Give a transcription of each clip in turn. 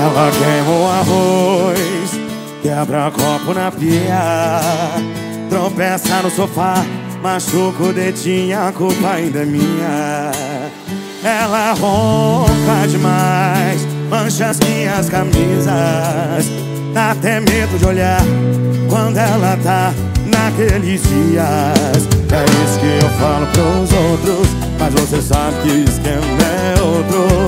Ela queima o arroz, quebra copo na pia, tropeça no sofá, machuca o dedinho, a culpa ainda é minha. Ela ronca demais, mancha as minhas camisas, dá até medo de olhar quando ela tá naqueles dias. É isso que eu falo pros outros, mas você sabe que esquema é outro.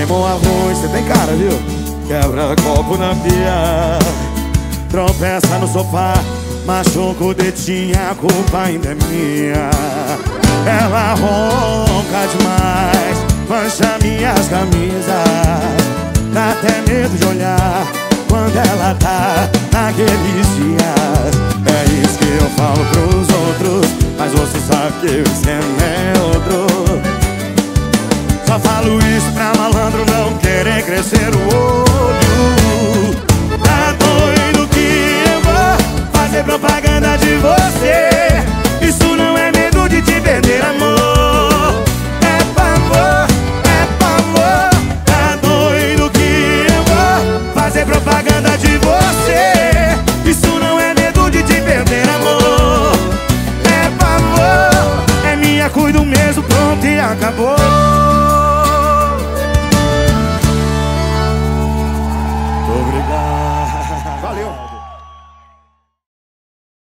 Queima o arroz, você tem cara, viu? Quebra copo na pia Tropeça no sofá Machuca o dedinho, a culpa ainda é minha. Ela ronca demais Mancha minhas camisas Dá até medo de olhar Quando ela tá naqueles dias É isso que eu falo pros outros Mas você sabe que o esquema é outro. Só falo isso pra malandro não querer crescer o olho